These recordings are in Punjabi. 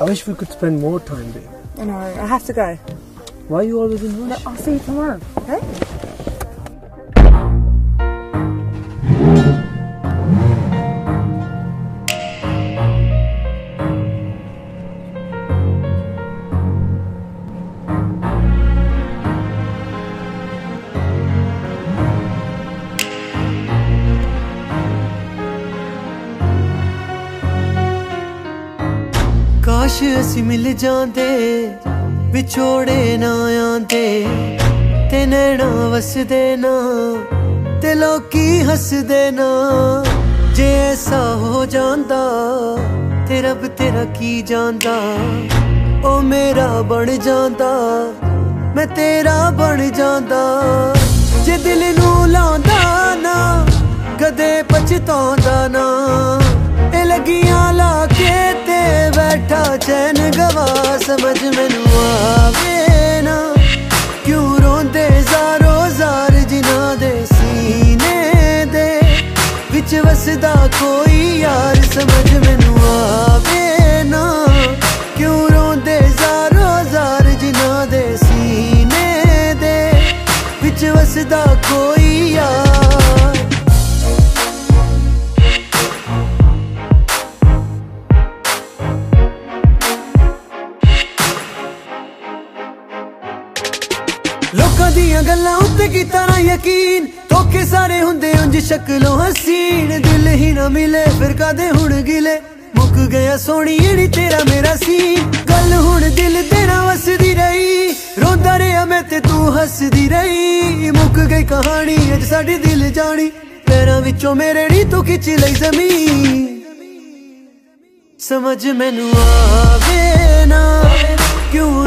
I wish we could spend more time there. I know. I have to go. Why are you always in rush? I'll see you tomorrow. Okay? ਕਾਸ਼ ਅਸੀਂ ਮਿਲ ਜਾਂਦੇ, ਵਿਛੋੜੇ ਨਾ ਆਂਦੇ ਤੇ ਨੈਣਾ ਵਸਦੇ ਨਾ, ਤੇ ਲੋਕੀ ਹੱਸਦੇ ਨਾ। ਜੇ ਐਸਾ ਹੋ ਜਾਂਦਾ, ਤੇ ਰੱਬ ਤੇਰਾ ਕੀ ਜਾਂਦਾ? ਉਹ ਮੇਰਾ ਬਣ ਜਾਂਦਾ, ਮੈਂ ਤੇਰਾ ਬਣ ਜਾਂਦਾ। ਜੇ ਦਿਲ ਨੂੰ ਲਾਉਂਦਾ ਨਾ, ਕਦੇ ਪਛਤਾਉਂਦਾ ਨਾ। ਇਹ ਲਗੀਆਂ ਲਾ ਕੇ ਬੈਠਾ ਚੈਨ ਗਵਾ, ਸਮਝ ਮੈਨੂੰ ਆਵੇ ਨਾ। ਕਿਉਂ ਰੋਂਦੇ ਜ਼ਾਰੋ ਜ਼ਾਰ ਜਿਨ੍ਹਾਂ ਦੇ ਸੀਨੇ ਦੇ ਵਿੱਚ ਵਸਦਾ ਕੋਈ ਯਾਰ, ਸਮਝ ਮੈਨੂੰ ਆਵੇ ਨਾ। ਕਿਉਂ ਰੋਂਦੇ ਜ਼ਾਰੋ ਜ਼ਾਰ ਜਿਨ੍ਹਾਂ ਦੇ ਸੀਨੇ ਦੇ ਵਿੱਚ ਵਸਦਾ ਕੋਈ ਲੋਕਾਂ ਦੀਆਂ ਗੱਲਾਂ ਉੱਤੇ ਕੀਤਾ ਨਾ ਯਕੀਨ। ਧੋਖੇ ਸਾਰੇ ਹੁੰਦੇ ਉਂਝ ਸ਼ਕਲੋਂ ਹਸੀਨ। ਦਿਲ ਹੀ ਨਾ ਮਿਲੇ, ਫਿਰ ਕਾਦੇ ਹੁਣ ਗਿਲੇ? ਮੁੱਕ ਗਿਆ ਸੋਹਣੀ ਜਿਹੜੀ ਤੇਰਾ ਮੇਰਾ ਸੀ ਗੱਲ ਹੁਣ ਦਿਲ ਤੇਰਾ ਵਸਦੀ ਰਹੀ। ਰੋਂਦਾ ਰਿਹਾ ਮੈਂ ਤੇ ਤੂੰ ਹੱਸਦੀ ਰਹੀ। ਮੁੱਕ ਗਈ ਕਹਾਣੀ, ਅੱਜ ਸਾਡੀ ਦਿਲ ਜਾਣੀ। ਪੈਰਾਂ ਵਿੱਚੋਂ ਮੇਰੇ ਨੀ ਤੂੰ ਖਿੱਚ ਲਈ ਜ਼ਮੀਨ। ਸਮਝ ਮੈਨੂੰ ਆਵੇ ਨਾ, ਕਿਉਂ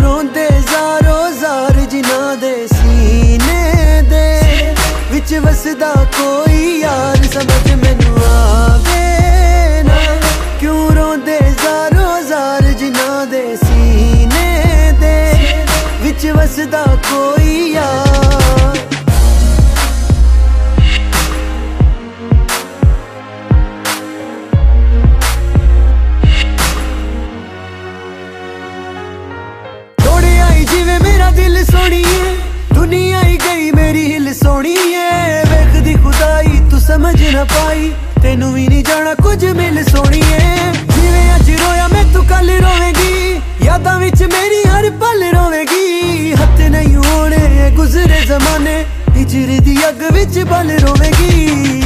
ਵਸਦਾ ਕੋਈ ਯਾਰ ਸਮਝ ਮੈਨੂੰ ਆਵੇ ਨਾ। ਕਿਉਂ ਰੋਂਦੇ ਜ਼ਾਰੋ ਜ਼ਾਰ ਜਿਨ੍ਹਾਂ ਦੇ ਸੀਨੇ ਦੇ ਵਿੱਚ ਵਸਦਾ ਕੋਈ ਯਾਰ? ਤੋੜਿਆ ਜਿਵੇਂ ਮੇਰਾ ਦਿਲ ਸੋਣੀਏ ਦੁਨੀਆ ਹੀ ਗਈ ਮੇਰੀ ਹਿਲ ਸੋਣੀਏ ਵੇਖਦੀ ਸਮਝ ਨਾ ਪਾਈ। ਤੈਨੂੰ ਵੀ ਨਹੀਂ ਜਾਣਾ ਕੁਝ ਮਿਲ ਸੋਣੀਏ। ਜਿਵੇਂ ਅੱਜ ਰੋਇਆ ਮੈਂ, ਤੂੰ ਕੱਲ ਰੋਵੇਂਗੀ। ਯਾਦਾਂ ਵਿੱਚ ਮੇਰੀ ਹਰ ਪਲ ਰੋਵੇਂਗੀ। ਹੱਥ ਨਹੀਂ ਹੋਣੇ, ਗੁਜ਼ਰੇ ਜ਼ਮਾਨੇ। ਹਿਜਰ ਦੀ ਅੱਗ ਵਿੱਚ ਬਲ ਰੋਵੇਂਗੀ।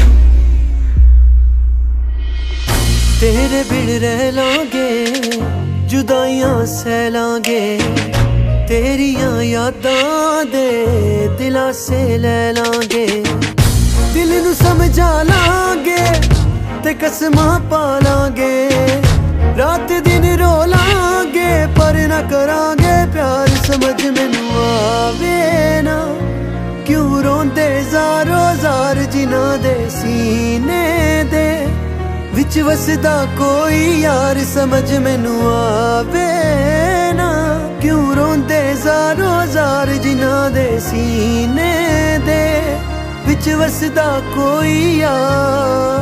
ਤੇਰੇ ਬਿਨ ਰਹਿ ਲਾਂਗੇ, ਜੁਦਾਈਆਂ ਸਹਿ ਲਾਂਗੇ ਤੇਰੀਆਂ ਯਾਦਾਂ ਦੇ ਦਿਲਾਸੇ ਲੈ ਲਾਂਗੇ। ਦਿਲ ਨੂੰ ਸਮਝਾ ਲਾਂਗੇ ਤੇ ਕਸਮਾਂ ਪਾ ਲਾਂਗੇ। ਰਾਤ ਦਿਨ ਰੋ ਲਾਂਗੇ, ਪਰ ਨਾ ਕਰਾਂਗੇ ਪਿਆਰ। ਸਮਝ ਮੈਨੂੰ ਆਵੇ ਨਾ, ਕਿਉਂ ਰੋਂਦੇ ਜ਼ਾਰੋ ਜ਼ਾਰ ਜਿਨ੍ਹਾਂ ਦੇ ਸੀਨੇ ਦੇ ਵਿੱਚ ਵਸਦਾ ਕੋਈ ਯਾਰ। ਸਮਝ ਮੈਨੂੰ ਆਵੇ ਨਾ, ਕਿਉਂ ਰੋਂਦੇ ਜ਼ਾਰੋ ਜ਼ਾਰ ਜਿਨ੍ਹਾਂ ਦੇ ਸੀਨੇ ਵਿੱਚ ਵਸਦਾ ਕੋਈ ਆ